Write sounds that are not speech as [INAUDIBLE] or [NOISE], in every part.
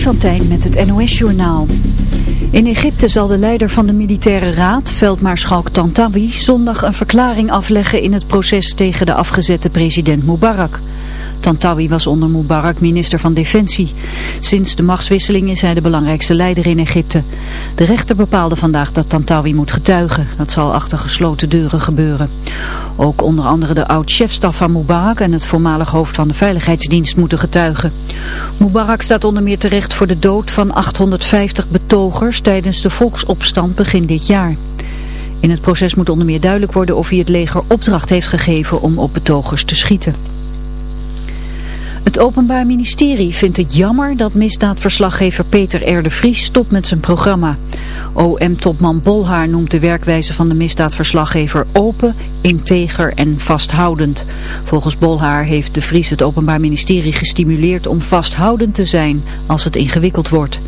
Van Tijn met het NOS-journaal. In Egypte zal de leider van de militaire raad, veldmaarschalk Tantawi, zondag een verklaring afleggen in het proces tegen de afgezette president Mubarak. Tantawi was onder Mubarak minister van Defensie. Sinds de machtswisseling is hij de belangrijkste leider in Egypte. De rechter bepaalde vandaag dat Tantawi moet getuigen. Dat zal achter gesloten deuren gebeuren. Ook onder andere de oud-chefstaf van Mubarak en het voormalig hoofd van de Veiligheidsdienst moeten getuigen. Mubarak staat onder meer terecht voor de dood van 850 betogers tijdens de volksopstand begin dit jaar. In het proces moet onder meer duidelijk worden of hij het leger opdracht heeft gegeven om op betogers te schieten. Het Openbaar Ministerie vindt het jammer dat misdaadverslaggever Peter R. de Vries stopt met zijn programma. OM-topman Bolhaar noemt de werkwijze van de misdaadverslaggever open, integer en vasthoudend. Volgens Bolhaar heeft de Vries het Openbaar Ministerie gestimuleerd om vasthoudend te zijn als het ingewikkeld wordt.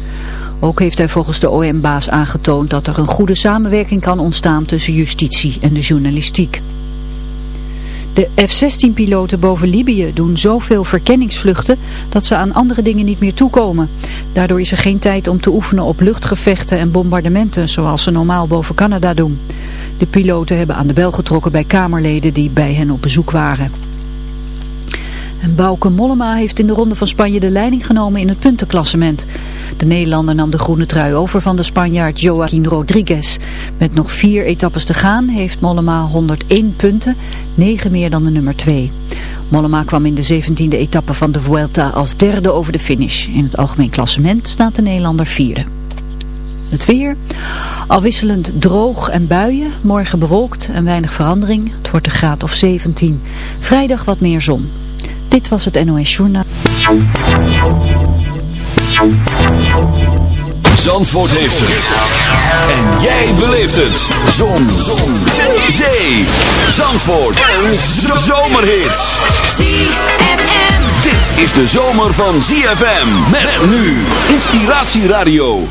Ook heeft hij volgens de OM-baas aangetoond dat er een goede samenwerking kan ontstaan tussen justitie en de journalistiek. De F-16-piloten boven Libië doen zoveel verkenningsvluchten dat ze aan andere dingen niet meer toekomen. Daardoor is er geen tijd om te oefenen op luchtgevechten en bombardementen zoals ze normaal boven Canada doen. De piloten hebben aan de bel getrokken bij Kamerleden die bij hen op bezoek waren. En Bauke Mollema heeft in de Ronde van Spanje de leiding genomen in het puntenklassement. De Nederlander nam de groene trui over van de Spanjaard Joaquin Rodriguez. Met nog vier etappes te gaan heeft Mollema 101 punten, 9 meer dan de nummer 2. Mollema kwam in de 17e etappe van de Vuelta als derde over de finish. In het algemeen klassement staat de Nederlander vierde. Het weer, afwisselend droog en buien, morgen bewolkt en weinig verandering. Het wordt een graad of 17. Vrijdag wat meer zon. Dit was het NOS Journaal. Zandvoort heeft het. En jij beleeft het. Zon. Zon. Zee. Zandvoort. Een zomerhit. ZFM. Dit is de zomer van ZFM. Met nu. Inspiratieradio.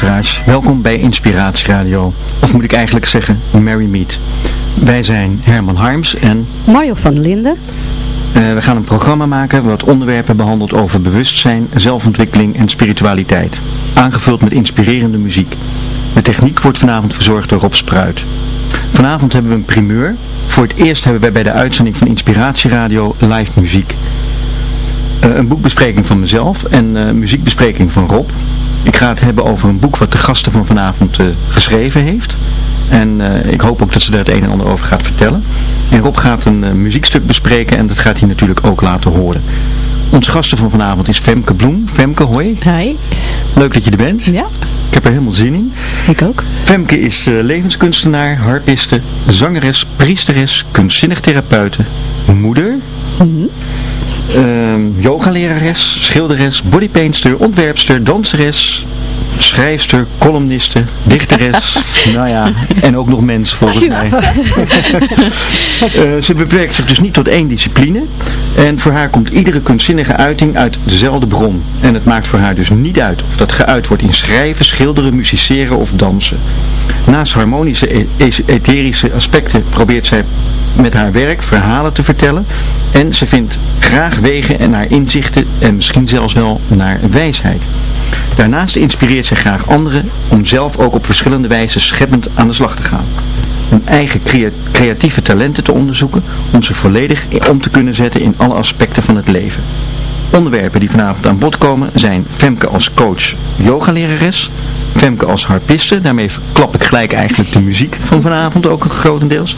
Luisteraars, welkom bij Inspiratie Radio. Of moet ik eigenlijk zeggen, Mary Meet. Wij zijn Herman Harms en... Mario van Linden. Uh, we gaan een programma maken wat onderwerpen behandelt over bewustzijn, zelfontwikkeling en spiritualiteit. Aangevuld met inspirerende muziek. De techniek wordt vanavond verzorgd door Rob Spruit. Vanavond hebben we een primeur. Voor het eerst hebben wij bij de uitzending van Inspiratie Radio live muziek. Uh, een boekbespreking van mezelf en uh, muziekbespreking van Rob. Ik ga het hebben over een boek wat de gasten van vanavond uh, geschreven heeft. En uh, ik hoop ook dat ze daar het een en ander over gaat vertellen. En Rob gaat een uh, muziekstuk bespreken en dat gaat hij natuurlijk ook laten horen. Onze gasten van vanavond is Femke Bloem. Femke, hoi. Hi. Leuk dat je er bent. Ja. Ik heb er helemaal zin in. Ik ook. Femke is levenskunstenaar, harpiste, zangeres, priesteres, kunstzinnig therapeute, moeder... Mm -hmm uh, yogalerares, schilderes, bodypainster, ontwerpster, danseres, schrijfster, columniste, dichteres, [LAUGHS] nou ja, en ook nog mens volgens mij. uh, ze beperkt zich dus niet tot één discipline en voor haar komt iedere kunstzinnige uiting uit dezelfde bron. En het maakt voor haar dus niet uit of dat geuit wordt in schrijven, schilderen, musiceren of dansen. Naast harmonische, e-, etherische aspecten probeert zij met haar werk verhalen te vertellen en ze vindt graag wegen naar inzichten en misschien zelfs wel naar wijsheid. Daarnaast inspireert zij graag anderen om zelf ook op verschillende wijzen scheppend aan de slag te gaan. Hun eigen creatieve talenten te onderzoeken om ze volledig om te kunnen zetten in alle aspecten van het leven. Onderwerpen die vanavond aan bod komen zijn Femke als coach yogalerares, Femke als harpiste, daarmee klap ik gelijk eigenlijk de muziek van vanavond ook grotendeels,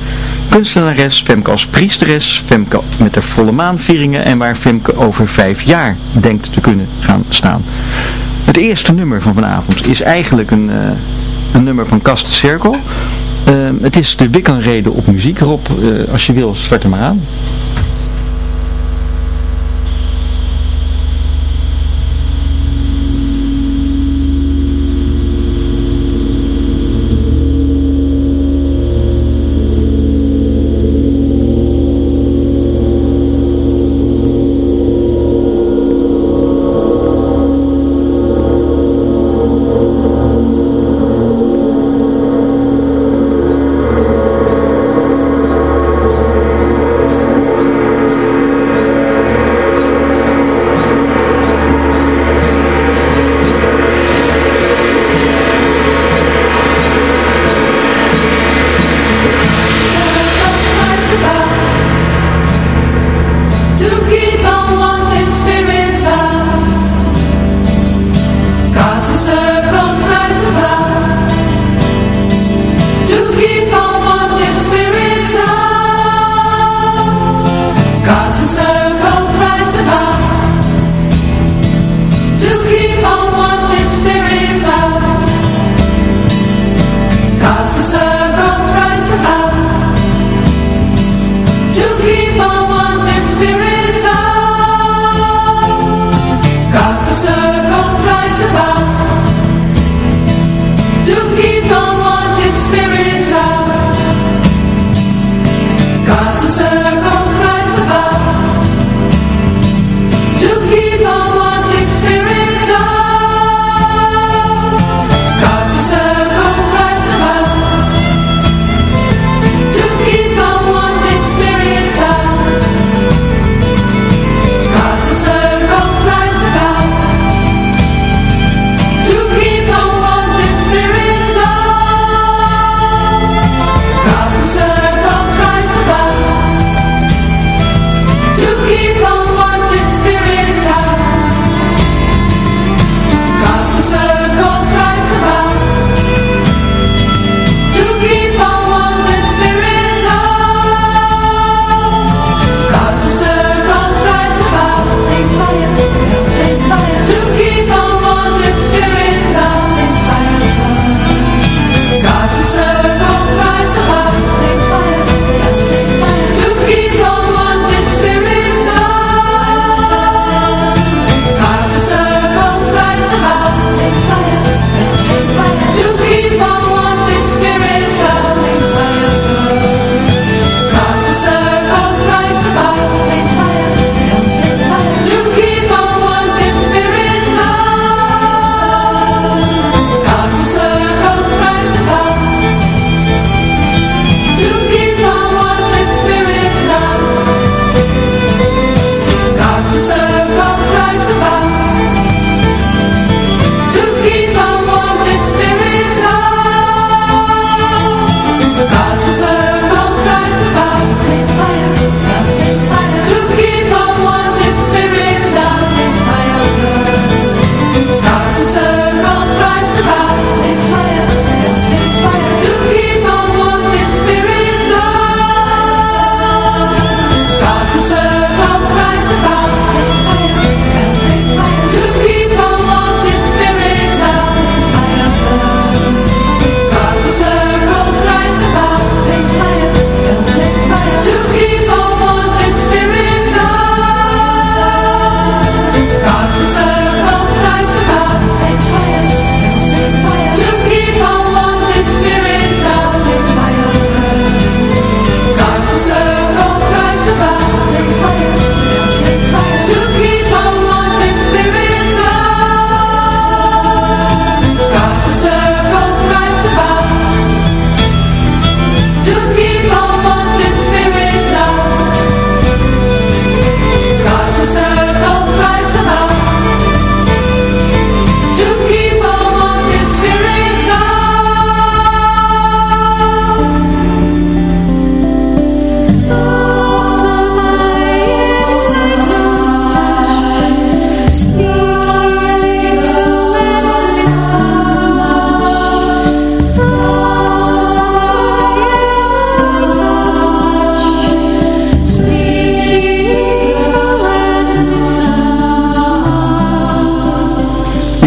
kunstenares, Femke als priesteres, Femke met de volle maanvieringen en waar Femke over vijf jaar denkt te kunnen gaan staan. Het eerste nummer van vanavond is eigenlijk een, uh, een nummer van Kast Cirkel. Uh, het is de Wikkenrede op muziek. Rob, uh, als je wil, start er maar aan.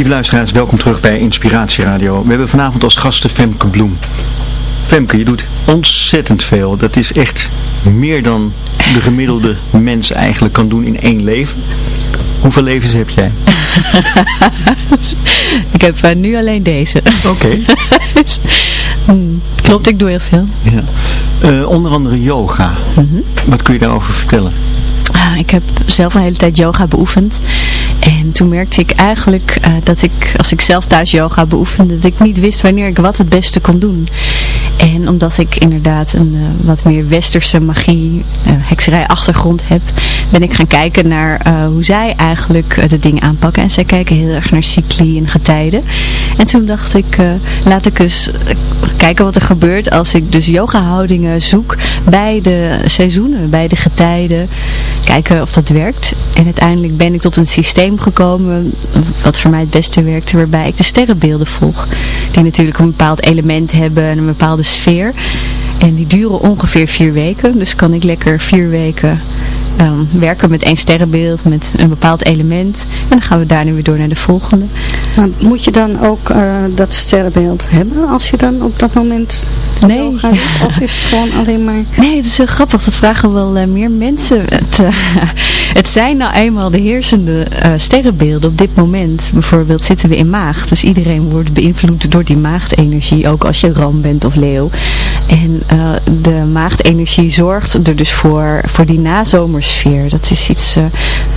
Lieve luisteraars, welkom terug bij Inspiratie Radio. We hebben vanavond als gasten Femke Bloem. Femke, je doet ontzettend veel. Dat is echt meer dan de gemiddelde mens eigenlijk kan doen in één leven. Hoeveel levens heb jij? [LAUGHS] ik heb uh, nu alleen deze. Oké. Hmm, [LAUGHS] klopt, ik doe heel veel. Ja. Uh, onder andere yoga. Mm -hmm. Wat kun je daarover vertellen? Uh, ik heb zelf een hele tijd yoga beoefend. En toen merkte ik eigenlijk uh, dat ik, als ik zelf thuis yoga beoefende, dat ik niet wist wanneer ik wat het beste kon doen. En omdat ik inderdaad een uh, wat meer westerse magie, hekserij achtergrond heb, ben ik gaan kijken naar hoe zij eigenlijk de dingen aanpakken. En zij kijken heel erg naar cycli en getijden. En toen dacht ik, laat ik eens kijken wat er gebeurt als ik dus yoga houdingen zoek bij de seizoenen, bij de getijden kijken of dat werkt. En uiteindelijk ben ik tot een systeem gekomen wat voor mij het beste werkte, waarbij ik de sterrenbeelden volg. Die natuurlijk een bepaald element hebben en een bepaalde sfeer. En die duren ongeveer vier weken. Dus kan ik lekker vier weken um, werken met één sterrenbeeld, met een bepaald element. En dan gaan we daar nu weer door naar de volgende. Maar moet je dan ook uh, dat sterrenbeeld hebben als je dan op dat moment nee. gaat? [LAUGHS] Of is het gewoon alleen maar... Nee, het is heel grappig. Dat vragen wel uh, meer mensen. Het, uh, [LAUGHS] het zijn nou eenmaal de heersende sterrenbeelden op dit moment. Bijvoorbeeld zitten we in maagd. Dus iedereen wordt beïnvloed door die maagdenergie. Ook als je ram bent of leeuw. En de maagdenergie zorgt er dus voor, voor die Dat is iets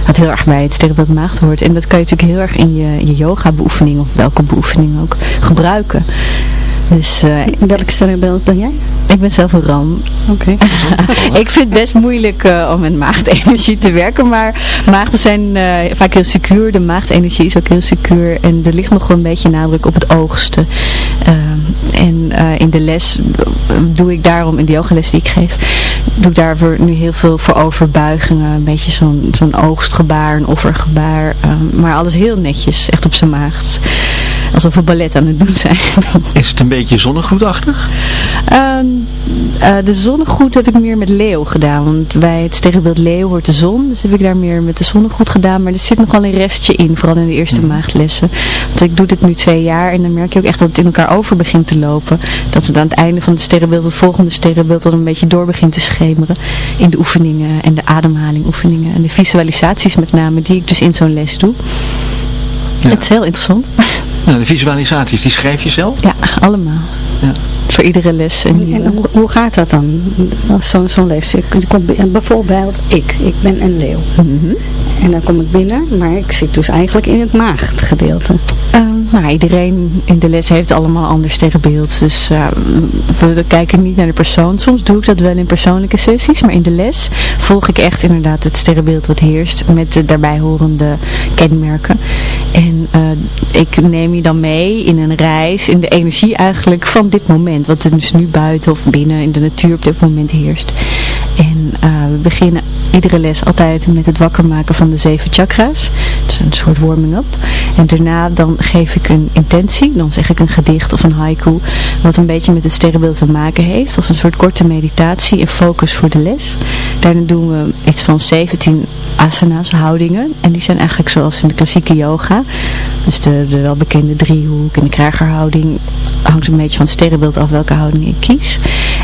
wat heel erg bij het sterrenbeeld maagd hoort. En dat kan je natuurlijk heel erg in je, je yoga beoefening of welke beoefening ook gebruiken. Dus, uh, Welk sterrenbeeld ben jij? Ik ben zelf een ram. Oké. Okay. [LAUGHS] ik vind het best moeilijk uh, om met maagdenergie te werken, maar maagden zijn uh, vaak heel secuur. De maagdenergie is ook heel secuur en er ligt nog een beetje nadruk op het oogsten. en in de les doe ik daarom, in de yogales die ik geef, doe ik daarvoor nu heel veel voor overbuigingen. Een beetje zo'n zo'n oogstgebaar, een offergebaar. maar alles heel netjes, echt op zijn maagd. Alsof we ballet aan het doen zijn. [LAUGHS] Is het een beetje zonnegoedachtig? Um, uh, de zonnegoed heb ik meer met leeuw gedaan. Want bij het sterrenbeeld leeuw hoort de zon. Dus heb ik daar meer met de zonnegoed gedaan. Maar er zit nogal een restje in. Vooral in de eerste hmm. maagdlessen. Want ik doe dit nu twee jaar. En dan merk je ook echt dat het in elkaar over begint te lopen. Dat het aan het einde van het sterrenbeeld, het volgende sterrenbeeld, dan een beetje door begint te schemeren. In de oefeningen en de ademhaling oefeningen. En de visualisaties met name die ik dus in zo'n les doe. Ja. Het is heel interessant. [LAUGHS] Nou, de visualisaties, die schrijf je zelf? Ja, allemaal. Ja. Voor iedere les. En, en hoe, hoe, gaat dat dan, zo'n zo les? Ik, ik, bijvoorbeeld, ik, ik ben een leeuw. Mm -hmm. En dan kom ik binnen, maar ik zit dus eigenlijk in het maagdgedeelte. Uh, nou, iedereen in de les heeft allemaal anders sterrenbeeld. Dus uh, we kijken niet naar de persoon. Soms doe ik dat wel in persoonlijke sessies, maar in de les volg ik echt inderdaad het sterrenbeeld wat heerst met de daarbij horende kenmerken. En uh, ik neem je dan mee in een reis, in de energie eigenlijk van dit moment. Wat er dus nu buiten of binnen in de natuur op dit moment heerst. En we beginnen iedere les altijd met het wakker maken van de zeven chakra's. Dat is een soort warming-up. En daarna dan geef ik een intentie. Dan zeg ik een gedicht of een haiku. Wat een beetje met het sterrenbeeld te maken heeft. Als een soort korte meditatie en focus voor de les. Daarna doen we iets van 17 asana's, houdingen. En die zijn eigenlijk zoals in de klassieke yoga. Dus de, de welbekende driehoek en de kragerhouding. Hangt een beetje van het sterrenbeeld af welke houding ik kies.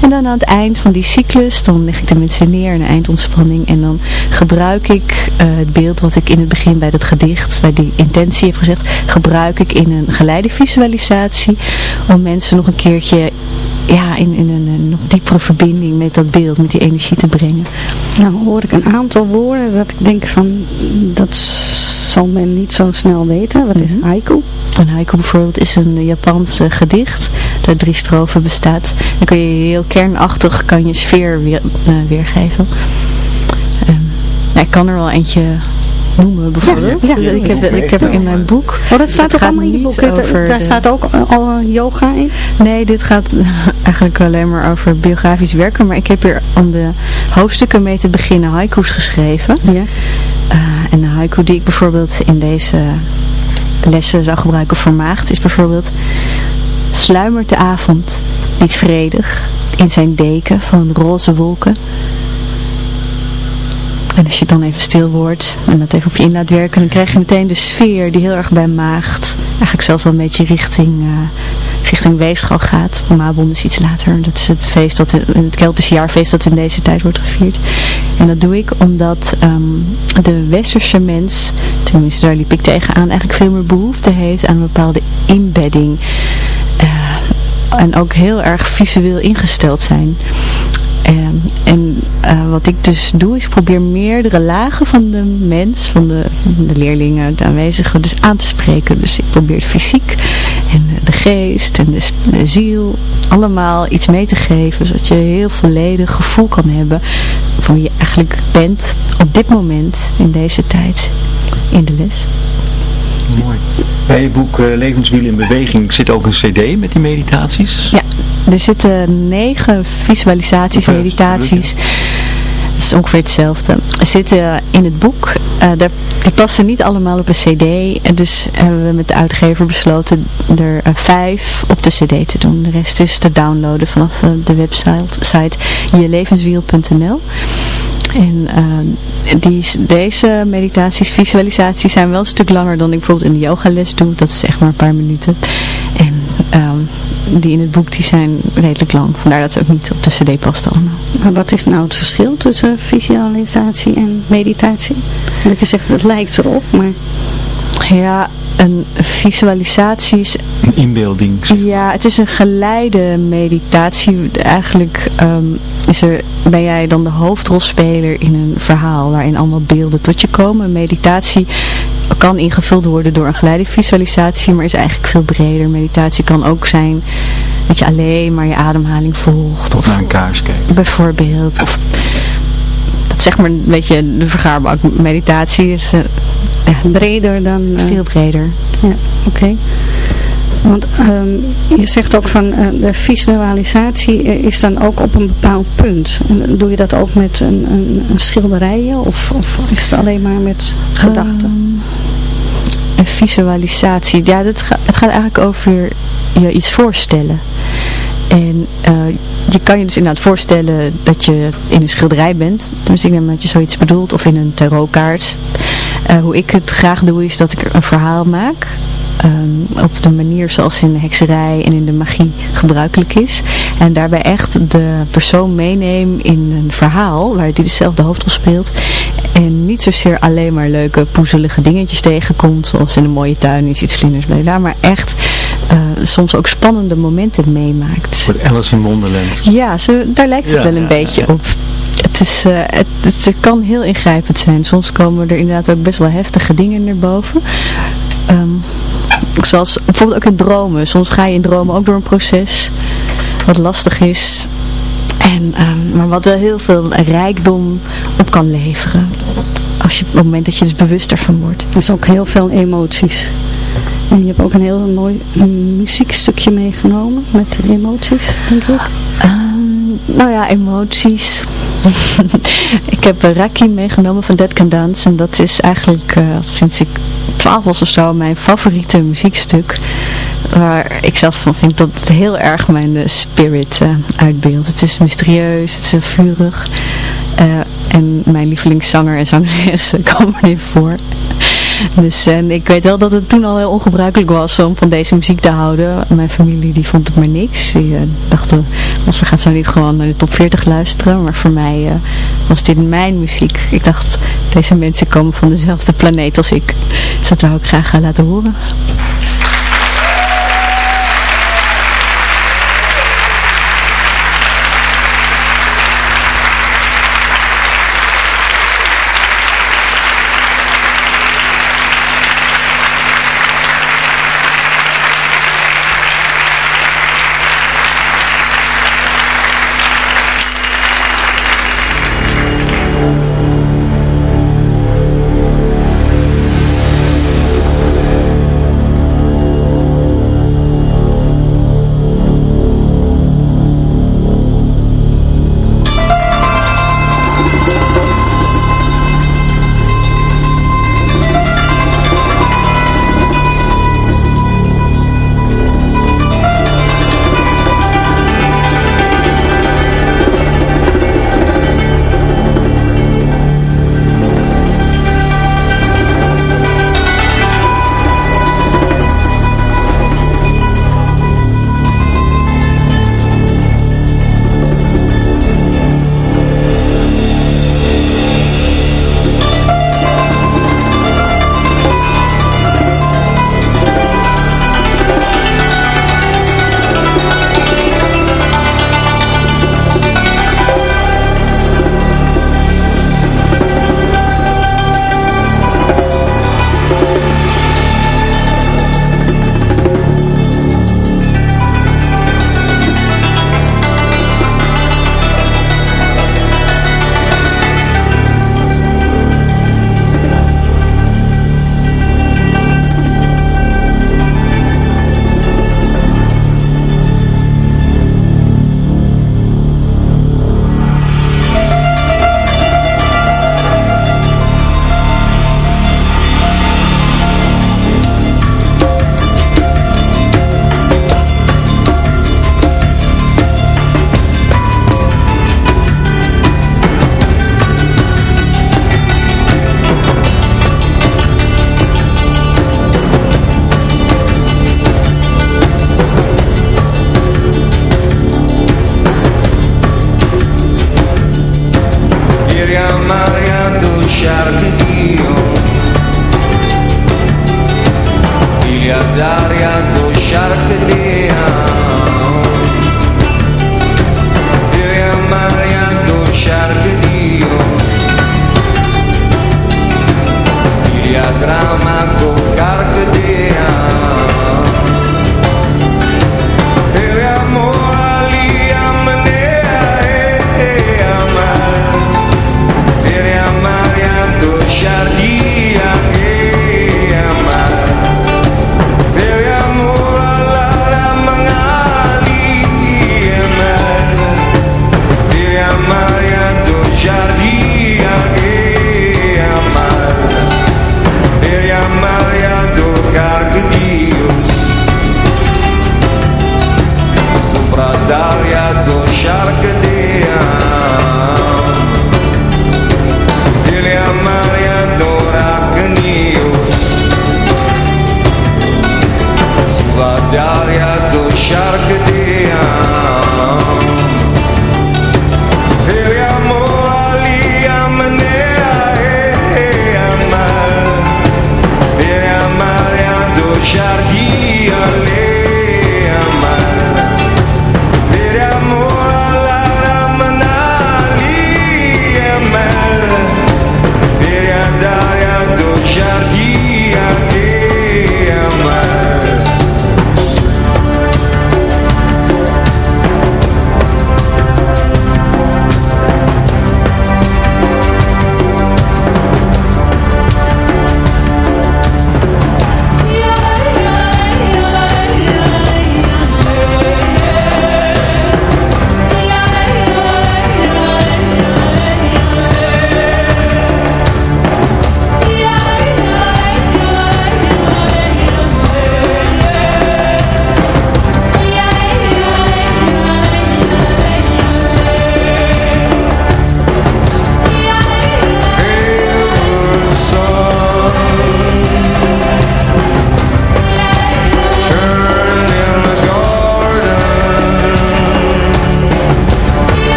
En dan aan het eind van die cyclus, dan leg ik de mensen neer, een eindontspanning. En dan gebruik ik uh, het beeld wat ik in het begin bij dat gedicht, bij die intentie heb gezegd, gebruik ik in een geleide visualisatie. Om mensen nog een keertje ja, in, in een, een nog diepere verbinding met dat beeld, met die energie te brengen. Nou hoor ik een aantal woorden dat ik denk van, dat zal men niet zo snel weten. Wat is mm -hmm. haiku? Een haiku bijvoorbeeld is een Japans uh, gedicht dat drie strofen bestaat. Dan kun je heel kernachtig kan je sfeer weer, uh, weergeven. Um, nou, ik kan er wel eentje noemen bijvoorbeeld. Ja, ja, ik, heb, ik heb in mijn boek. Oh, dat staat ook allemaal in je boek. Daar de... staat ook al yoga in? Nee, dit gaat [LAUGHS] eigenlijk alleen maar over biografisch werken. Maar ik heb hier om de hoofdstukken mee te beginnen haiku's geschreven. Ja. Uh, en de haiku die ik bijvoorbeeld in deze lessen zou gebruiken voor maagd is bijvoorbeeld sluimert de avond niet vredig in zijn deken van roze wolken. En als je dan even stil wordt en dat even op je in laat werken, dan krijg je meteen de sfeer die heel erg bij maagd eigenlijk zelfs al een beetje richting, uh, richting Weeschal gaat. Mabon is iets later. Dat is het feest dat het Keltische jaarfeest dat in deze tijd wordt gevierd. En dat doe ik omdat ehm, de westerse mens, tenminste daar liep ik tegenaan, eigenlijk veel meer behoefte heeft aan een bepaalde inbedding. Uh, en ook heel erg visueel ingesteld zijn. En, en uh, wat ik dus doe is probeer meerdere lagen van de mens, van de, de leerlingen, de aanwezigen, dus aan te spreken. Dus ik probeer fysiek en de geest en de, de ziel allemaal iets mee te geven. Zodat je heel volledig gevoel kan hebben van wie je eigenlijk bent op dit moment in deze tijd in de les. Mooi. Bij je boek uh, Levenswiel in Beweging zit ook een cd met die meditaties? Ja, er zitten negen visualisaties, meditaties. Het is ongeveer hetzelfde. Zitten in het boek. Uh, daar, die passen niet allemaal op een cd. Dus hebben we met de uitgever besloten er uh, vijf op de cd te doen. De rest is te downloaden vanaf uh, de website site jelevenswiel.nl. En uh, die, deze meditaties, visualisaties zijn wel een stuk langer dan ik bijvoorbeeld in de yogales doe. Dat is echt maar een paar minuten. En um, die in het boek die zijn redelijk lang. Vandaar dat ze ook niet op de cd past allemaal. Maar wat is nou het verschil tussen visualisatie en meditatie? Dat je zegt het lijkt erop, maar... Ja, een visualisatie is... Een inbeelding. Ja, het is een geleide meditatie. Eigenlijk um, is er, ben jij dan de hoofdrolspeler in een verhaal waarin allemaal beelden tot je komen. Een meditatie kan ingevuld worden door een geleide visualisatie, maar is eigenlijk veel breder. Meditatie kan ook zijn dat je alleen maar je ademhaling volgt. Of naar een kaars kijkt. Bijvoorbeeld. Of, dat zeg maar een beetje de vergaarbak meditatie. Is, uh, ja, breder dan... Uh, veel breder. Ja, oké. Okay. Want um, je zegt ook van uh, de visualisatie is dan ook op een bepaald punt. Doe je dat ook met een, een, een schilderijen of, of, is het alleen maar met gedachten? Um, een visualisatie, ja, dat ga, het gaat eigenlijk over je iets voorstellen. En uh, je kan je dus inderdaad voorstellen dat je in een schilderij bent. Dus ik neem dat je zoiets bedoelt. Of in een tarotkaart. Uh, hoe ik het graag doe is dat ik een verhaal maak. Um, op de manier zoals in de hekserij en in de magie gebruikelijk is. En daarbij echt de persoon meeneem in een verhaal waar die dezelfde hoofdrol speelt. En niet zozeer alleen maar leuke poezelige dingetjes tegenkomt. Zoals in een mooie tuin is iets vlinders bij daar. Maar echt uh, soms ook spannende momenten meemaakt. Voor Alice in Wonderland. Ja, zo, daar lijkt het ja, wel een ja, beetje ja. op. Het, is, uh, het, het, het, kan heel ingrijpend zijn. Soms komen er inderdaad ook best wel heftige dingen naar boven. Um, zoals bijvoorbeeld ook in dromen. Soms ga je in dromen ook door een proces wat lastig is. En, um, maar wat wel heel veel rijkdom op kan leveren. Als je, op het moment dat je dus bewust ervan wordt. Dus ook heel veel emoties. En je hebt ook een heel mooi muziekstukje meegenomen met emoties, denk ik. Um, nou ja, emoties. [LAUGHS] ik heb Raki meegenomen van Dead Can Dance. En dat is eigenlijk uh, sinds ik 12 was of zo mijn favoriete muziekstuk. Waar ik zelf van vind dat het heel erg mijn uh, spirit uh, uitbeeldt. Het is mysterieus, het is vurig. en mijn lievelingszanger en zangeres [LAUGHS] komen erin voor. Dus en ik weet wel dat het toen al heel ongebruikelijk was om van deze muziek te houden. Mijn familie die vond het maar niks. Die uh, dachten, ze gaat zo niet gewoon naar de top 40 luisteren. Maar voor mij was dit mijn muziek. Ik dacht, deze mensen komen van dezelfde planeet als ik. Dus dat zou ik graag gaan laten horen.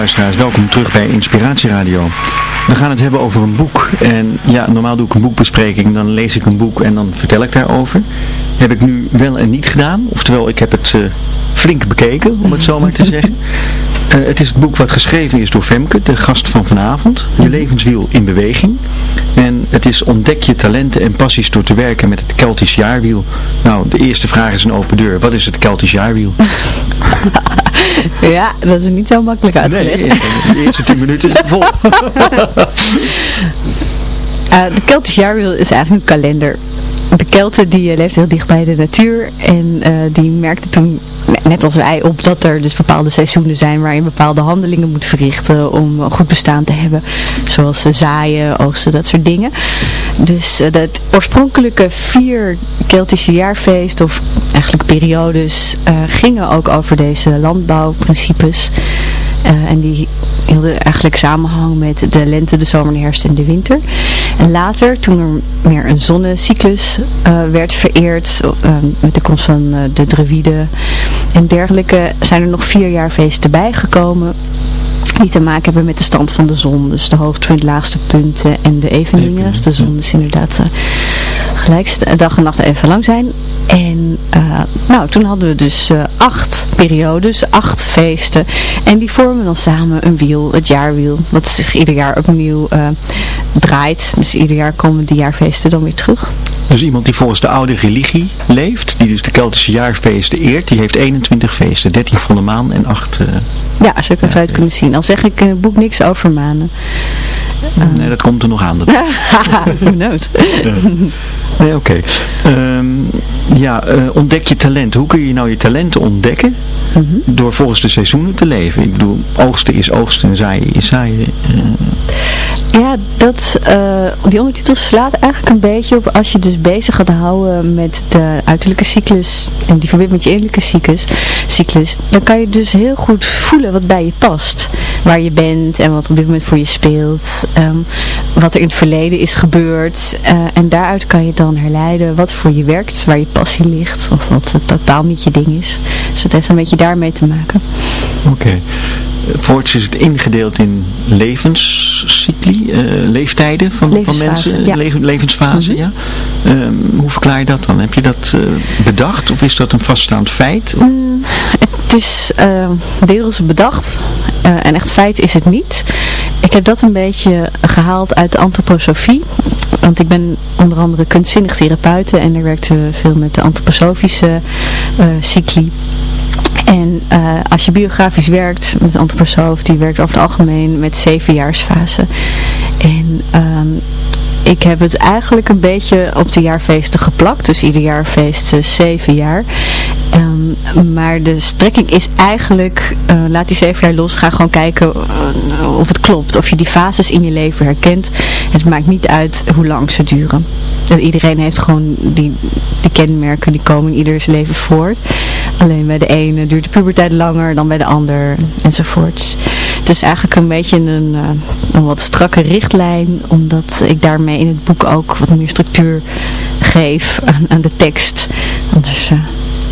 Luisteraars, welkom terug bij Inspiratieradio. We gaan het hebben over een boek. En ja, normaal doe ik een boekbespreking, dan lees ik een boek en dan vertel ik daarover. Heb ik nu wel en niet gedaan. Oftewel, ik heb het uh, flink bekeken, om het zo maar te zeggen. Uh, [LAUGHS] het is het boek wat geschreven is door Femke, de gast van vanavond. Je levenswiel in beweging. En het is ontdek je talenten en passies door te werken met het Keltisch jaarwiel. Nou, de eerste vraag is een open deur. Wat is het Keltisch jaarwiel? [LAUGHS] [LAUGHS] ja, dat is niet zo makkelijk uitgelegd. Nee, de eerste tien minuten is het vol. Uh, [LAUGHS] de Keltisch jaarwiel is eigenlijk een kalender. De Kelten die leeft heel dicht bij de natuur en uh, die merkte toen net als wij op dat er dus bepaalde seizoenen zijn waar je bepaalde handelingen moet verrichten om een goed bestaan te hebben. Zoals zaaien, oogsten, dat soort dingen. Dus uh, dat oorspronkelijke vier Keltische jaarfeest of eigenlijk periodes uh, gingen ook over deze landbouwprincipes. Uh, en die hielden eigenlijk samenhang met de lente, de zomer, de herfst en de winter. En later, toen er meer een zonnecyclus uh, werd vereerd, uh, met de komst van de druïden en dergelijke, zijn er nog vier jaar feesten bijgekomen die te maken hebben met de stand van de zon. Dus de hoogtepunt, laagste punten en de eveningen. Als de zon dus inderdaad uh, gelijk dag en nacht even lang zijn. En uh, nou, toen hadden we dus uh, acht periodes, acht feesten. En die vormen dan samen een wiel, het jaarwiel. Wat zich ieder jaar opnieuw draait. Dus ieder jaar komen die jaarfeesten dan weer terug. Dus iemand die volgens de oude religie leeft, die dus de Keltische jaarfeesten eert, die heeft 21 feesten, 13 volle maan en 8... Uh, ja, zo kan je het kunnen zien. Al zeg ik in het boek niks over manen. Nee, dat komt er nog aan. [LAUGHS] Who knows? nee, oké. Okay. Um, ja, uh, ontdek je talent. Hoe kun je nou je talenten ontdekken? Mm -hmm. Door volgens de seizoenen te leven. Ik bedoel, oogsten is oogsten en zaaien is zaaien. Uh. Ja, dat, uh, die ondertitel slaat eigenlijk een beetje op als je dus bezig gaat houden met de uiterlijke cyclus en die verbindt met je innerlijke cyclus, cyclus, dan kan je dus heel goed voelen wat bij je past. Waar je bent en wat op dit moment voor je speelt, um, wat er in het verleden is gebeurd uh, en daaruit kan je dan herleiden wat voor je werkt, waar je passie ligt of wat totaal niet je ding is. Dus het heeft een beetje daarmee te maken. Oké. Okay. Voorts is het ingedeeld in levenscycli, uh, leeftijden van, van mensen, ja. le levensfase. Mm -hmm. ja? Um, hoe verklaar je dat dan? Heb je dat uh, bedacht of is dat een vaststaand feit? Het is uh, deels bedacht en echt feit is het niet. Ik heb dat een beetje gehaald uit de antroposofie. Want ik ben onder andere kunstzinnig therapeut en er werkte veel met de antroposofische cycli. En uh, als je biografisch werkt met een antroposoof, die werkt over het algemeen met zevenjaarsfase. En um, ik heb het eigenlijk een beetje op de jaarfeesten geplakt. Dus ieder jaarfeest uh, zeven jaar. Um, maar de strekking is eigenlijk, uh, laat die zeven jaar los, ga gewoon kijken uh, of het klopt. Of je die fases in je leven herkent. Het maakt niet uit hoe lang ze duren. En iedereen heeft gewoon die, die kenmerken, die komen in ieders leven voort. Alleen bij de ene duurt de puberteit langer dan bij de ander enzovoorts. Het is eigenlijk een beetje een, een wat strakke richtlijn, omdat ik daarmee in het boek ook wat meer structuur geef aan, aan de tekst. Dus, uh,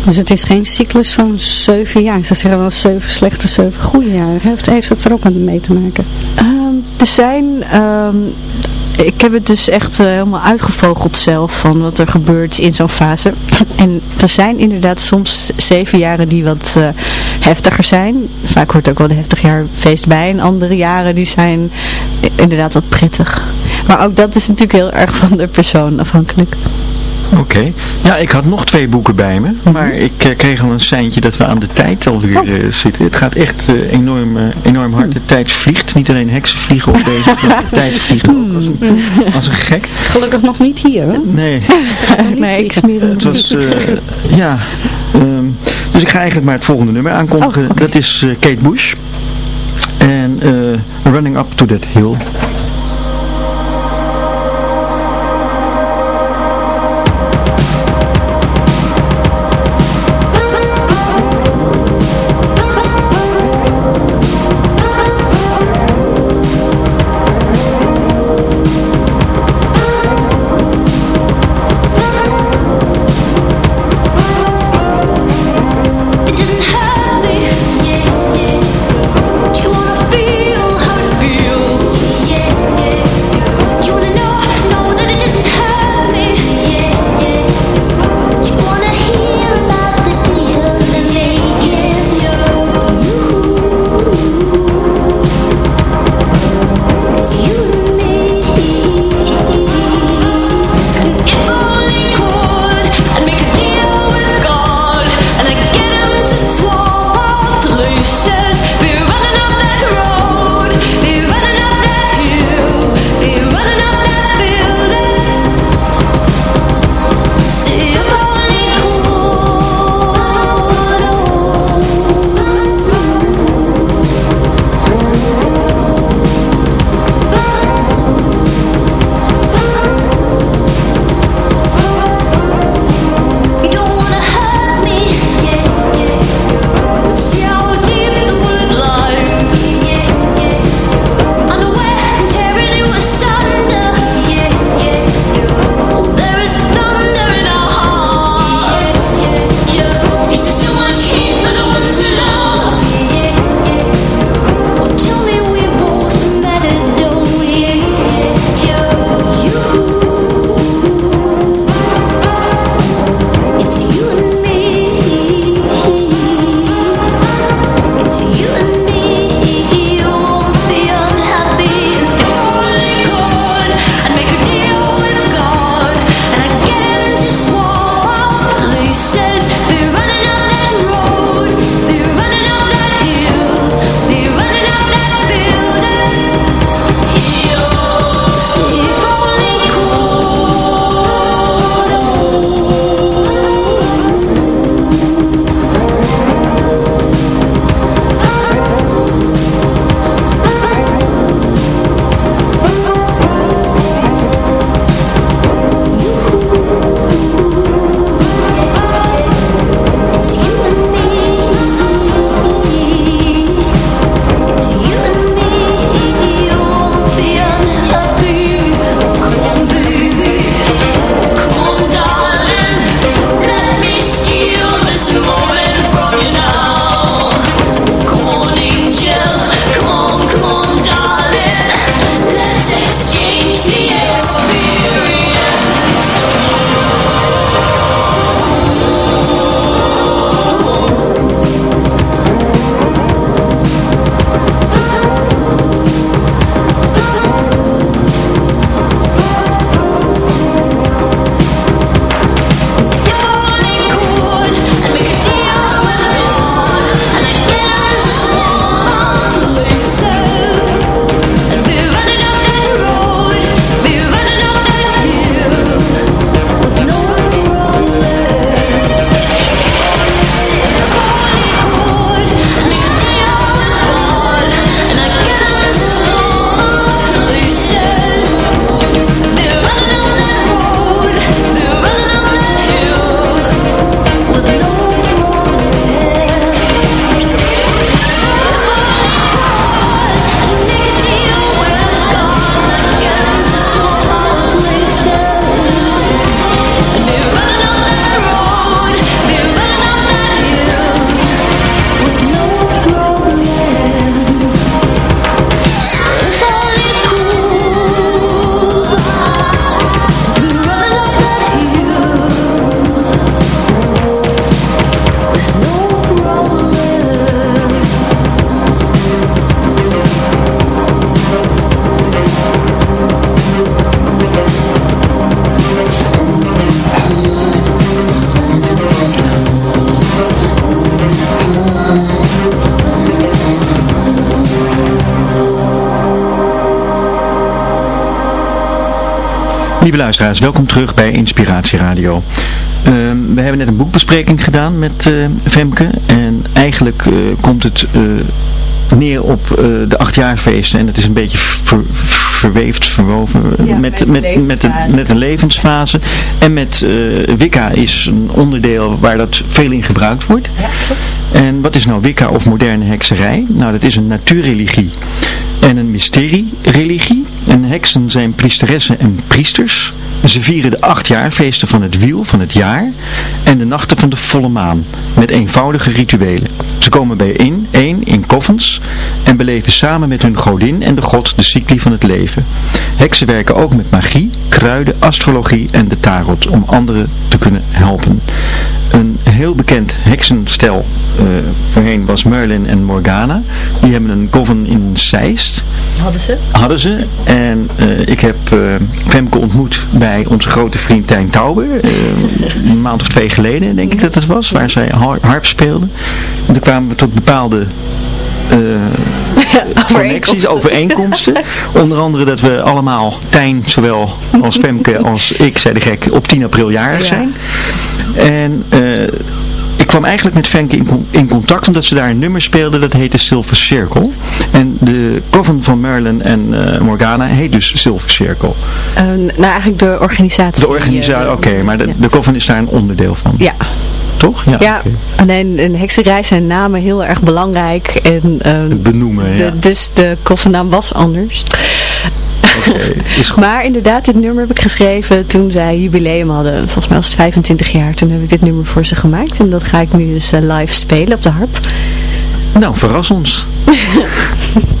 dus het is geen cyclus van zeven jaar. Ze zeggen wel zeven slechte, zeven goede jaren. Heeft, heeft dat er ook aan mee te maken? Um, er zijn... Um, ik heb het dus echt uh, helemaal uitgevogeld zelf van wat er gebeurt in zo'n fase. En er zijn inderdaad soms zeven jaren die wat uh, heftiger zijn. Vaak hoort ook wel de heftig jaar feest bij. En andere jaren die zijn inderdaad wat prettig. Maar ook dat is natuurlijk heel erg [LAUGHS] van de persoon afhankelijk. Oké. Okay. Ja, ik had nog twee boeken bij me. -hmm. Maar ik uh, kreeg al een seintje dat we aan de tijd alweer uh, zitten. Het gaat echt uh, enorm, enorm hard. De tijd vliegt. Niet alleen heksen vliegen op deze, maar de tijd vliegt ook als een, als een gek. Gelukkig nog niet hier, hè? Nee. nee, ik smeer Het was, ja... Um, dus ik ga eigenlijk maar het volgende nummer aankondigen. Oh, okay. Dat is Kate Bush. En Running Up to That Hill. Lieve luisteraars, welkom terug bij Inspiratie Radio. Ehm, we hebben net een boekbespreking gedaan met uh, Femke en eigenlijk uh, komt het uh, neer op de achtjaarfeesten en het is een beetje ver, verweefd, verwoven ja, met, met, met, de, met een levensfase. En met Wicca is een onderdeel waar dat veel in gebruikt wordt. Ja, en wat is nou Wicca of moderne hekserij? Nou, dat is een natuurreligie en een mysteriereligie. En heksen zijn priesteressen en priesters. Ze vieren de achtjaarfeesten van het wiel van het jaar en de nachten van de volle maan met eenvoudige rituelen. Ze komen bijeen, één in koffens en beleven samen met hun godin en de god de cycli van het leven. Heksen werken ook met magie, kruiden, astrologie en de tarot om anderen te kunnen helpen. Een heel bekend heksenstel uh, voorheen was Merlin en Morgana. Die hebben een coven in Zeist. Hadden ze? Hadden ze. En uh, ik heb uh, Femke ontmoet bij onze grote vriend Tijn Tauber. een maand of twee geleden denk ik dat het was. Waar zij harp speelde. En toen kwamen we tot bepaalde [LAUGHS] uh, connecties, overeenkomsten. [LAUGHS] Onder andere dat we allemaal, Tijn zowel als Femke als ik, zei de gek, op 10 april jarig zijn. Ja. En uh, ik kwam eigenlijk met Femke in, in, contact omdat ze daar een nummer speelde dat heette Silver Circle. En de coven van Merlin en uh, Morgana heet dus Silver Circle. nou eigenlijk de organisatie. De organisatie, oké, okay, maar de, ja. de coven is daar een onderdeel van. Ja. Toch? Ja, ja okay. alleen in hekserij zijn namen heel erg belangrijk. En, uh, Benoemen, de, ja. Dus de koffernaam was anders. Okay, maar inderdaad, dit nummer heb ik geschreven toen zij jubileum hadden. Volgens mij was het 25 jaar. Toen heb ik dit nummer voor ze gemaakt. En dat ga ik nu dus uh, live spelen op de harp. Nou, verras ons. [LAUGHS]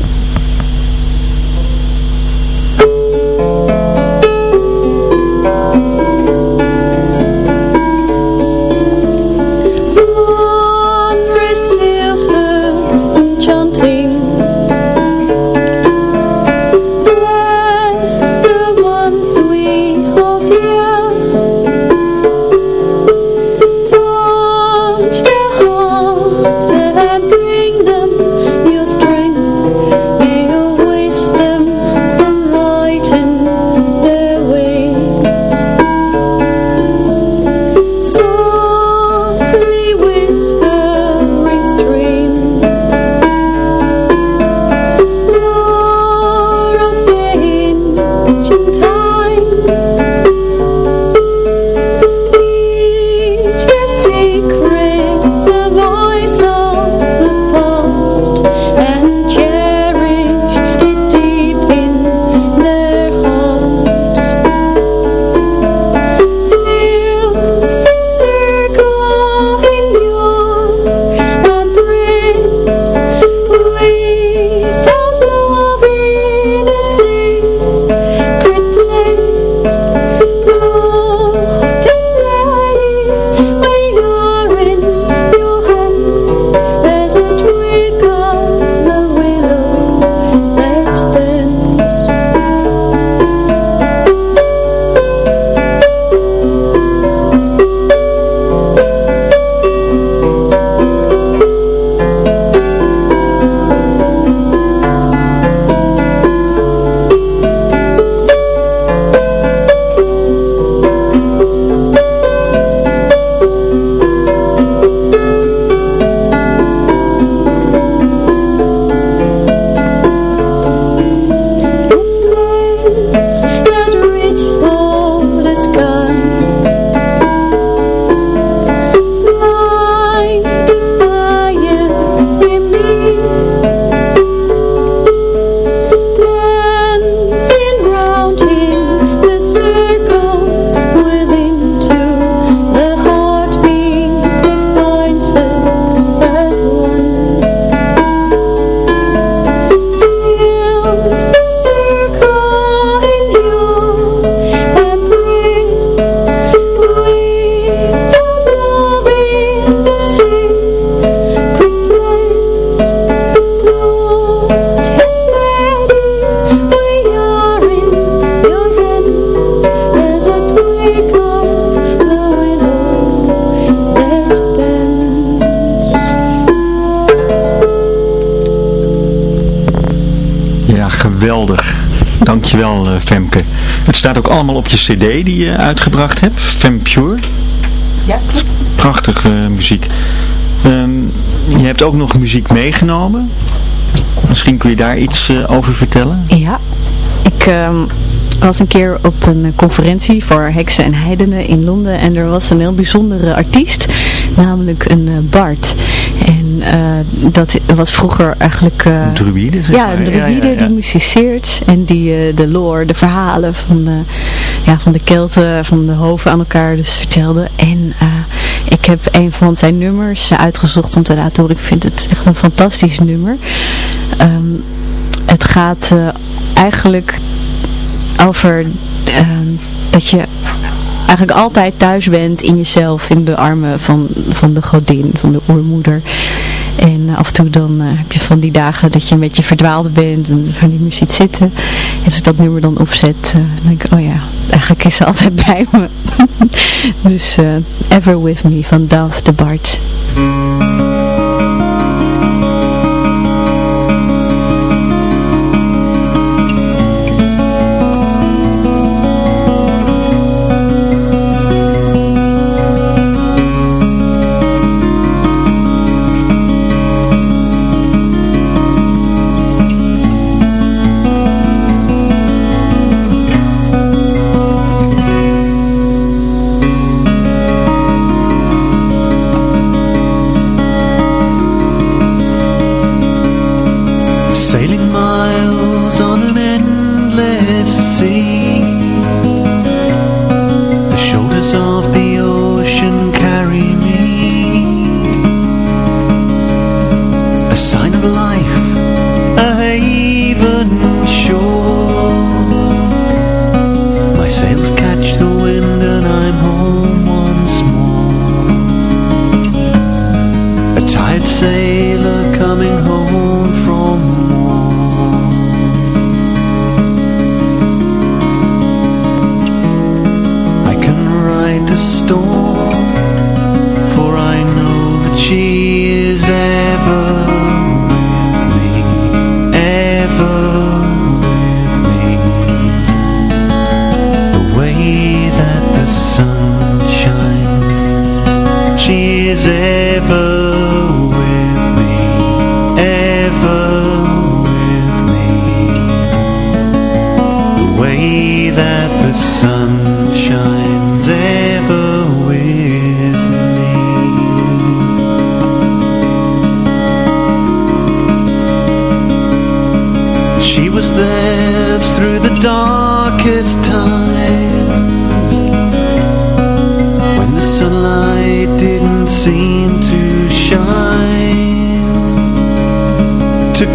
Dankjewel uh, Femke. Het staat ook allemaal op je cd die je uitgebracht hebt, Fempure. Ja, Prachtige muziek. Ehm, je hebt ook nog muziek meegenomen. Misschien kun je daar iets over vertellen? Ja, ik ehm, was een keer op een conferentie voor heksen en heidenen in Londen en er was een heel bijzondere artiest, namelijk een Bart. En dat was vroeger eigenlijk... Uh, een druïde, zeg ja, een druïde ja, ja, die musiceert en die uh, de lore, de verhalen van, ja, van de Kelten, van de hoven aan elkaar dus vertelde. En ik heb een van zijn nummers uitgezocht om te laten horen. Ik vind het echt een fantastisch nummer. Um, het gaat eigenlijk over dat je eigenlijk altijd thuis bent in jezelf, in de armen van, van de godin, van de oermoeder. En af en toe dan uh, heb je van die dagen dat je een beetje verdwaald bent en van die muziek zitten. En als ik dat nummer dan opzet, uh, dan denk ik, oh ja, eigenlijk is ze altijd [LAUGHS] bij me. dus uh, Ever With Me van Dove de Bart.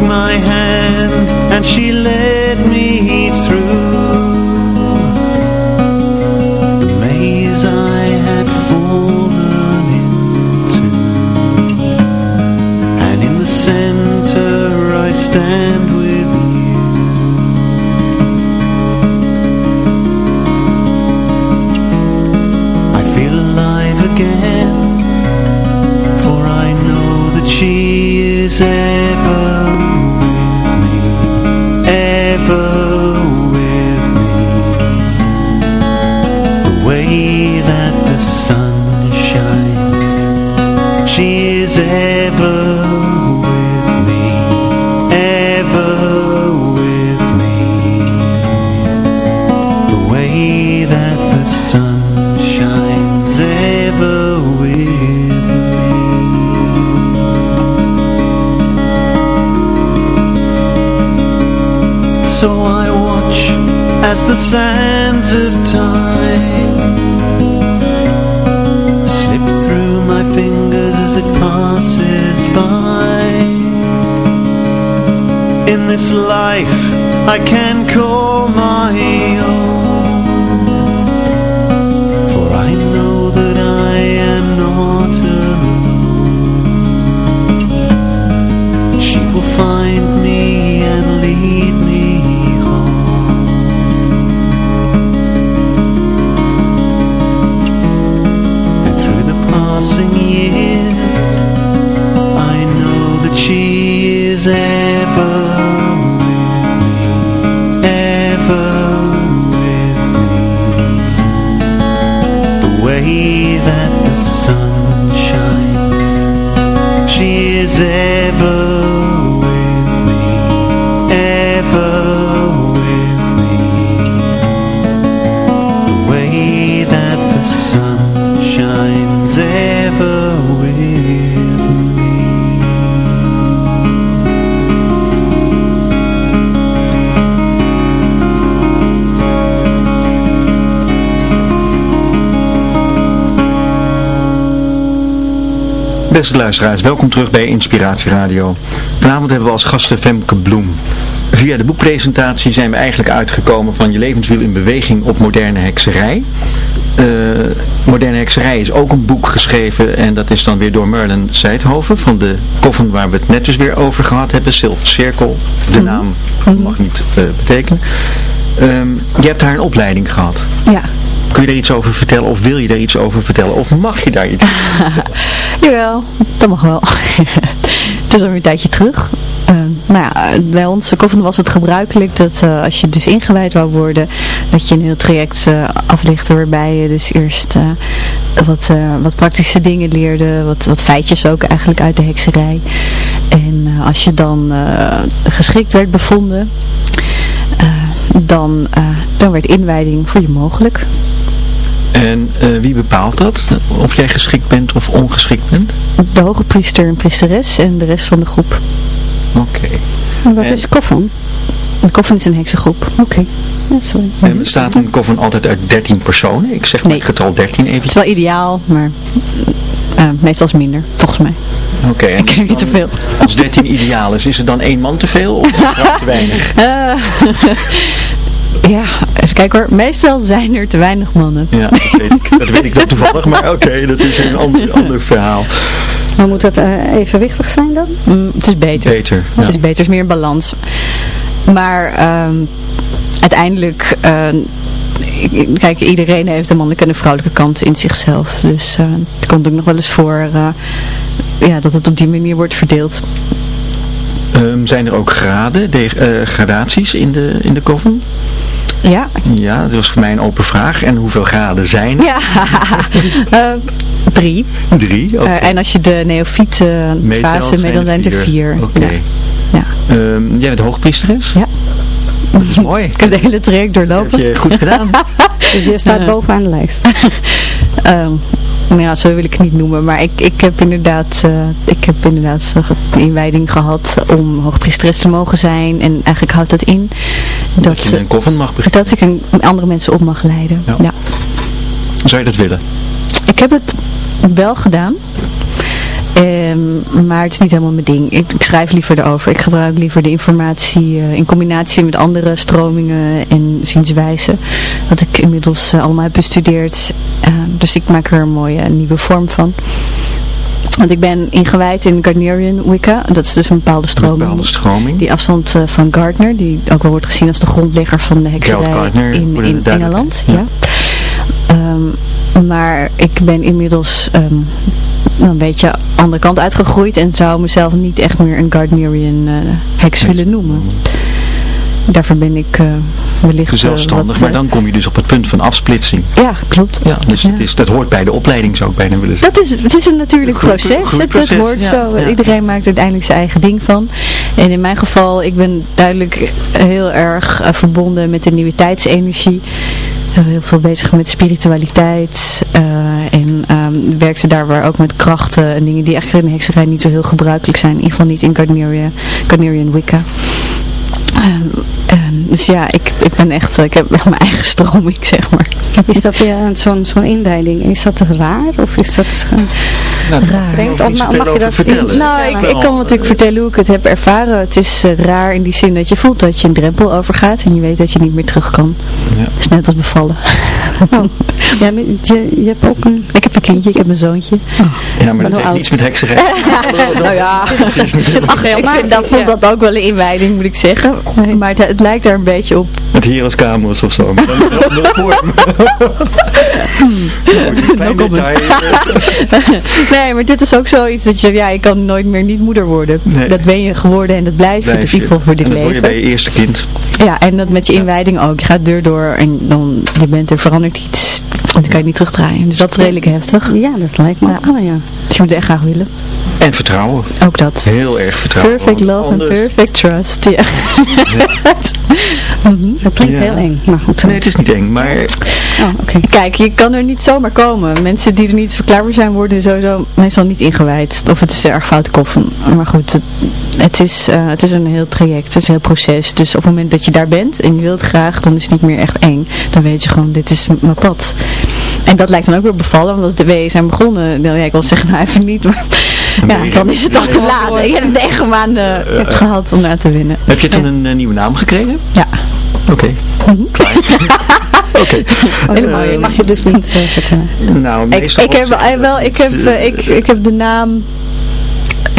my hand and she led me through. The maze I had fallen into and in the center I stand. say this life I can call way that the sun shines. She is ever Beste luisteraars, welkom terug bij Inspiratie Radio. Vanavond hebben we als gasten Femke Bloem. Via de boekpresentatie zijn we eigenlijk uitgekomen van Je levenswiel in beweging op moderne hekserij. Uh, moderne hekserij is ook een boek geschreven en dat is dan weer door Merlin Seidhoven van de koffen waar we het net dus weer over gehad hebben, Silver Cirkel. De mhm. naam mag niet uh, betekenen. Um, je hebt daar een opleiding gehad. Ja. Kun je daar iets over vertellen of wil je daar iets over vertellen of mag je daar iets over [LAUGHS] vertellen? Jawel, dat mag wel. [LAUGHS] het is alweer een tijdje terug. Uh, nou ja, bij ons koffen was het gebruikelijk dat uh, als je dus ingewijd wou worden, dat je een heel traject uh, aflichtte waarbij je dus eerst wat, wat praktische dingen leerde, wat, wat feitjes ook eigenlijk uit de hekserij. En als je dan geschikt werd bevonden, dan, dan werd inwijding voor je mogelijk. En uh, wie bepaalt dat? Of jij geschikt bent of ongeschikt bent? De hoge priester en priesteres en de rest van de groep. Oké. En wat is koffin? Een koffin is een heksengroep. Oké. Okay. Ja, sorry. En bestaat een koffin altijd uit 13 personen? Ik zeg maar het getal 13 even. Het is wel ideaal, maar uh, meestal is minder, volgens mij. Oké. Okay, ik ken niet zoveel. Als 13 ideaal is, is er dan één man te veel of [LAUGHS] te weinig? Uh, [LAUGHS] Ja, kijken hoor. Meestal zijn er te weinig mannen. Ja, dat weet ik, dat weet ik dan toevallig, maar oké, dat is een ander, ander verhaal. Maar moet dat uh, evenwichtig zijn dan? Mm, het is beter. Beter, ja. Het is beter, het is meer een balans. Maar um, uiteindelijk... Uh, kijk, iedereen heeft een mannelijke en een vrouwelijke kant in zichzelf. Dus uh, het komt ook nog wel eens voor uh, ja, dat het op die manier wordt verdeeld. Um, zijn er ook graden, de, uh, gradaties in de, in de koffen? Ja. Ja, dat was voor mij een open vraag. En hoeveel graden zijn er? Ja, uh, [LAUGHS] drie. Drie, oké. Okay. Uh, en als je de neofiete fase mee, dan zijn er vier. Oké. Okay. Ja. ja. Um, jij bent hoogpriesteres? Ja. Dat is mooi. Ik heb de hele traject doorlopen. Dat heb je goed gedaan. [LAUGHS] dus je staat bovenaan de lijst. um, [LAUGHS] nou ja, zo wil ik het niet noemen, maar ik, ik heb inderdaad, uh, ik heb inderdaad de inwijding gehad om hoogpriesteres te mogen zijn. En eigenlijk houdt dat in dat, dat je een koffen mag beginnen. Dat ik een, andere mensen op mag leiden. Ja. ja. Zou je dat willen? Ik heb het wel gedaan. Um, maar het is niet helemaal mijn ding. Ik, ik, schrijf liever erover. Ik gebruik liever de informatie uh, in combinatie met andere stromingen en zienswijzen. Wat ik inmiddels uh, allemaal heb bestudeerd. Uh, dus ik maak er een mooie nieuwe vorm van. Want ik ben ingewijd in Gardnerian Wicca. Dat is dus een bepaalde stroming. Een bepaalde stroming. Die afstand van Gardner. Die ook wel wordt gezien als de grondlegger van de hekserij in, in Engeland. Ja. ja. Um, maar ik ben inmiddels um, een beetje andere kant uitgegroeid en zou mezelf niet echt meer een Gardnerian uh, heks willen noemen. Daarvoor ben ik uh, wellicht... Eh, Zelfstandig, wat, maar dan kom je dus op het punt van afsplitsing. Ja, klopt. Ja, dus ja. Het is, dat hoort bij de opleiding, zou ik bijna willen zeggen. Dat is, het is een natuurlijk proces. Het, het hoort zo. Iedereen maakt uiteindelijk zijn eigen ding van. En in mijn geval, ik ben duidelijk heel erg uh, verbonden met de nieuwe tijdsenergie heel veel bezig met spiritualiteit uh, en um, werkte daar ook met krachten en dingen die eigenlijk in hekserij niet zo heel gebruikelijk zijn. In ieder geval niet in Gardnerian, Gardnerian Wicca. Um, dus ja, ik, ik ben echt, ik heb mijn eigen stroming, [LAUGHS] zeg maar. Is dat zo'n zo'n inleiding, is dat raar of is dat nou, raar? Denk, of, mag, mag je dat vertellen? Nou, ik, ik kan natuurlijk vertellen hoe ik het heb ervaren. Het is uh, raar in die zin dat je voelt dat je een drempel overgaat en je weet dat je niet meer terug kan. Ja. Het is net als bevallen. Oh. Ja, je, je hebt ook een... Ik heb een kindje, ik heb een zoontje. Oh. Ja, maar dat heeft niets met hekserij. [LAUGHS] nou ja, Ach, ik vind dat, ja. dat ook wel een inwijding, moet ik zeggen. Nee. Maar het, het, lijkt daar een beetje op. Het Heros Camus of zo, maar dan [LAUGHS] andere vorm. no [LAUGHS] nee, maar dit is ook zoiets dat je zegt, ja, ik kan nooit meer niet moeder worden. Nee. Dat ben je geworden en dat blijf je, geval voor dit leven. En dat word je bij je eerste kind. Ja, en dat met je inwijding ook. Je gaat deur door en dan, je bent er veranderd iets. En dan kan je niet terugdraaien. Dus dat is redelijk heftig. Ja, dat lijkt me wel, ja. Dus je moet echt graag willen. En vertrouwen. Ook dat. Heel erg vertrouwen. Perfect love and perfect trust. Ja. [LAUGHS] Mhm. Dat klinkt Ja. heel eng, maar goed. Nee, het is niet eng, maar Oh, oké. Kijk, je kan er niet zomaar komen. Mensen die er niet verklaarbaar zijn, worden sowieso meestal niet ingewijd. Of het is erg fout koffen. Maar goed, het, het, is, eh, het is een heel traject, het is een heel proces. Dus op het moment dat je daar bent en je wilt graag, dan is het niet meer echt eng. Dan weet je gewoon, dit is mijn pad. En dat lijkt dan ook weer bevallen, want als de weeën zijn begonnen, dan, ja, ik wil zeggen, nou even niet, maar ja, dan is het al te laat. Je hebt negen maanden gehad om daar te winnen. heb je toen Ja. een eh, nieuwe naam gekregen? Ja. Oké. Klaar. [LAUGHS] Oké. Helemaal, je mag je dus niet eh, vertellen. Nou, Ik, ik heb, eh, wel, ik heb, eh, ik, ik heb de naam...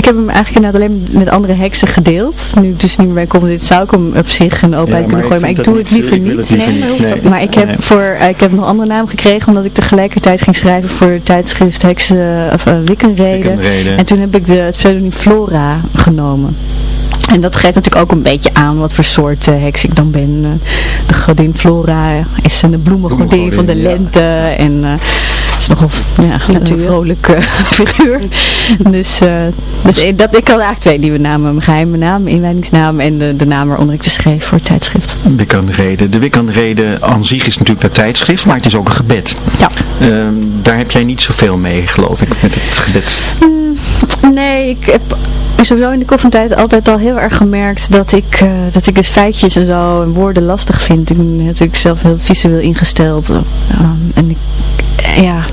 Ik heb hem eigenlijk inderdaad alleen met andere heksen gedeeld. Nu ik dus niet meer bij kom, dit zou ik hem op zich een openheid Ja, kunnen gooien, maar ik doe het liever niet. het liever Nee, niet. maar Nee. ik heb, voor, eh, ik heb nog een andere naam gekregen, omdat ik tegelijkertijd ging schrijven voor het tijdschrift Heksen, of uh. En toen heb ik de, het pseudoniem Flora genomen. En dat geeft natuurlijk ook een beetje aan wat voor soort eh, heks ik dan ben. Eh, de godin Flora is een bloemengodin van de ja. lente. En eh is nogal ja, een Natuur. vrolijke [LAUGHS] figuur. Dus, eh, dus eh, dat, ik had eigenlijk twee nieuwe namen. Mijn geheime naam, inwijdingsnaam en de, de naam waaronder ik dus schreef voor het tijdschrift. Wiccanrede. De Wiccanrede aan zich is natuurlijk dat tijdschrift, maar het is ook een gebed. Ja. Ehm, daar heb jij niet zoveel mee, geloof ik, met het gebed. Nee, ik heb sowieso in de koffietijd altijd al heel erg gemerkt dat ik, eh, dat ik dus feitjes en zo en woorden lastig vind. Ik ben natuurlijk zelf heel visueel ingesteld. eh, en ik, eh, ja,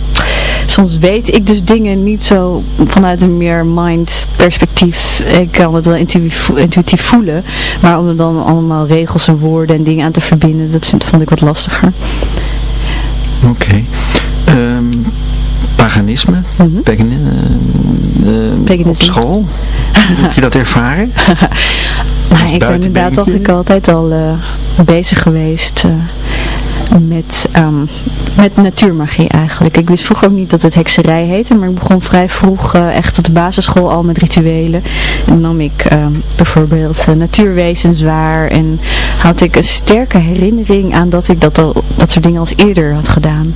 soms weet ik dus dingen niet zo vanuit een meer mind perspectief. Ik kan het wel intuïtief, voelen, maar om er dan allemaal regels en woorden en dingen aan te verbinden, dat vind, vond ik wat lastiger. Oké. Ehm, paganisme? Mhm. Pagan, eh, eh, op school? heb je dat ervaren? [LAUGHS] Nou, ik ben inderdaad ik altijd al eh, bezig geweest eh, met, ehm, met natuurmagie eigenlijk. Ik wist vroeger ook niet dat het hekserij heette, maar ik begon vrij vroeg, eh, echt op de basisschool al met rituelen. En nam ik ehm, bijvoorbeeld natuurwezens waar en had ik een sterke herinnering aan dat ik dat, al, dat soort dingen als eerder had gedaan.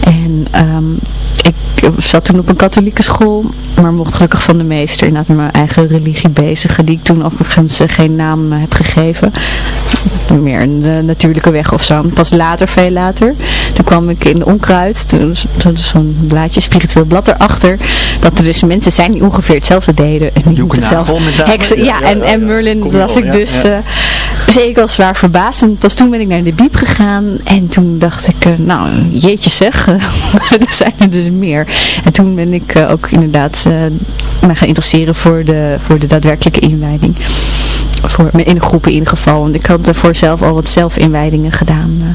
En ehm, ik zat toen op een katholieke school, maar mocht gelukkig van de meester inderdaad met mijn eigen religie bezigen, die ik toen overigens eh, geen naam eh, heb gegeven. Meer een eh, natuurlijke weg of zo. Pas later, veel later, toen kwam ik in de onkruid, toen was toen was zo'n blaadje, spiritueel blad erachter, dat er dus mensen zijn die ongeveer hetzelfde deden. En die heksen. Ja, Ja, ja, en, ja, en. Merlin al, ik dus... dus ik was zwaar verbaasd en pas toen ben ik naar de biep gegaan en toen dacht ik, nou jeetje zeg, [LAUGHS] er zijn er dus meer. En toen ben ik eh, ook inderdaad eh me gaan interesseren voor de, voor de daadwerkelijke inwijding. Voor, in groepen in ieder geval, want ik had daarvoor zelf al wat zelfinwijdingen gedaan. eh.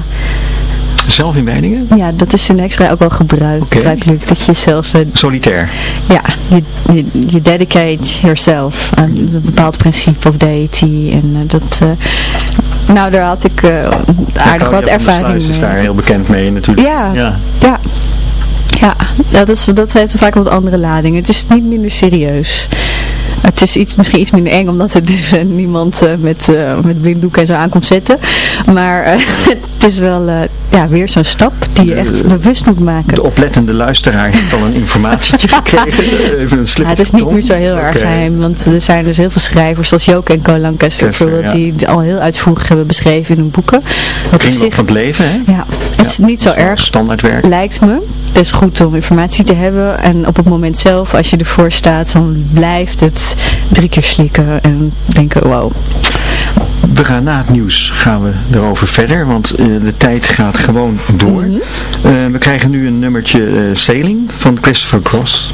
Zelfinwijdingen? ja, dat is in extra ook wel gebruik, Oké. gebruikelijk, dat je zelf Solitair. ja, je, je, je dedicate yourself aan een bepaald principe of deity. En dat, nou daar had ik aardig wat ervaring is mee. daar heel bekend mee natuurlijk. Ja, Ja. ja. Ja, dat, is, dat heeft vaak wat andere lading. Het is niet minder serieus. Het is iets, misschien iets minder eng, omdat er dus eh, niemand eh, met, eh met blinddoek en zo aankomt zetten. Maar [LAUGHS] het is wel ja, weer zo'n stap die je echt bewust moet maken. De oplettende luisteraar heeft al een informatietje [LAUGHS] gekregen. Even een slip Ja, het is niet meer zo heel erg geheim, want er zijn dus heel veel schrijvers zoals Joke en Co Lancaster Kester, bijvoorbeeld, ja. die het al heel uitvoerig hebben beschreven in hun boeken. Wat Kringloop zich, van het leven, hè? ja, het is niet zo erg, Standaardwerk. lijkt me. Het is goed om informatie te hebben en op het moment zelf, als je ervoor staat, dan blijft het drie keer slikken en denken, wow. We gaan na het nieuws gaan we erover verder, want eh, de tijd gaat gewoon door. Mhm. Eh, we krijgen nu een nummertje Sailing van Christopher Cross.